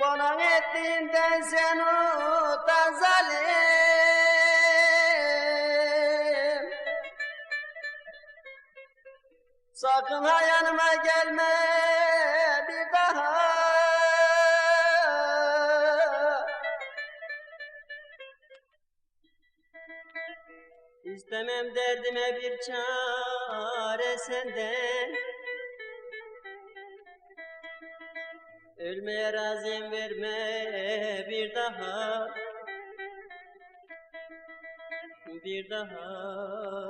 Bana ettiğinden sen utan zalim Sakın ha yanıma gelme bir daha. İstemem derdime bir çare senden. Ölmeye razıyım verme bir daha. Bir daha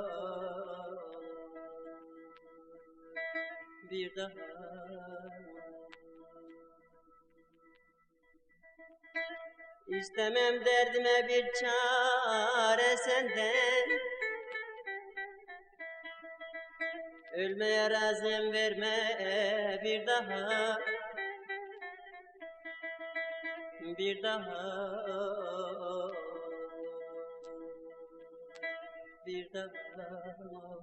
Bir daha. İstemem derdime bir çare senden. Ölmeye razıyım verme bir daha. Bir daha. Bir daha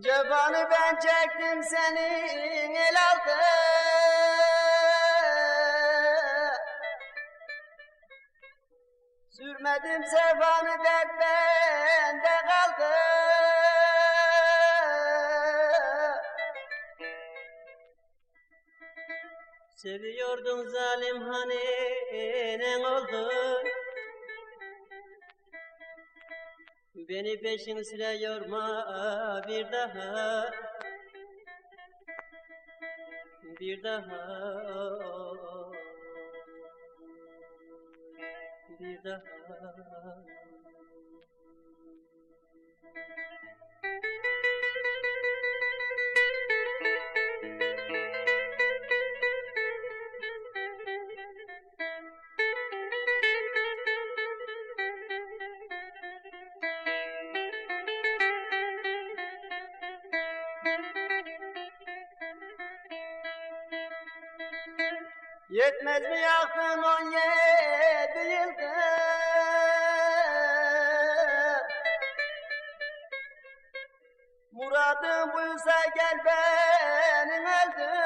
Cefanı ben çektim senin el altı. Sürmedim sefanı dert bende kaldı. Seviyordun zalim hani ne oldu Beni peşin sıra yorma bir daha. Bir daha. Bir daha Yetmez mi yaktın on yedi yıldır Muradın buysa gel beni öldür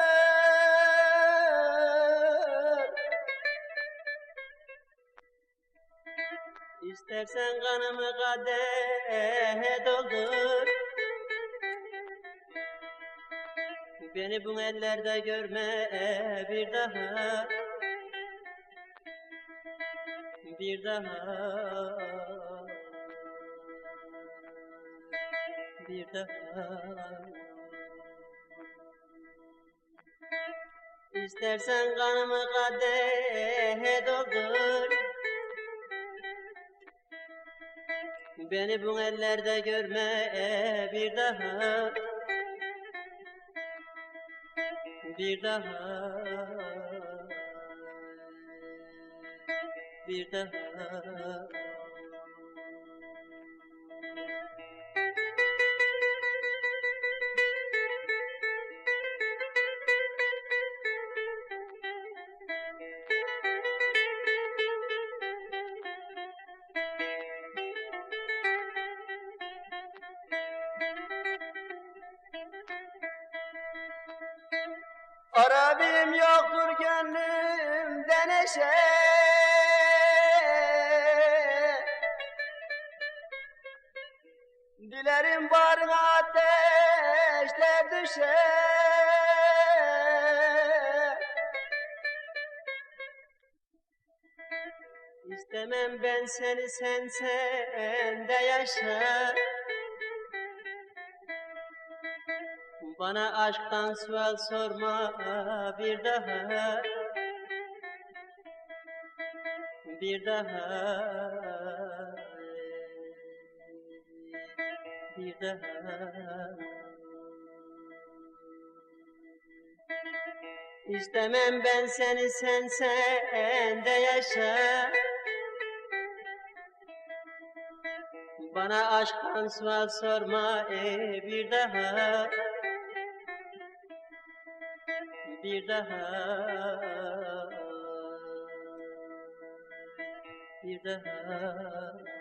İstersen kanımı kadehe doldur Beni bu ellerde görme bir daha. Bir daha. Bir daha. İstersen kanımı kadehe doldur. Beni bu ellerde görme bir daha bir daha bir daha Arabim yoktur gönlümde neşe Dilerim barına ateşler düşe. İstemem ben seni sen sende yaşa Bana aşktan sual sorma bir daha. Bir daha. Bir daha. İstemem ben seni sen sen de yaşa. Bana aşktan sual sorma ey bir daha Bir daha. Bir daha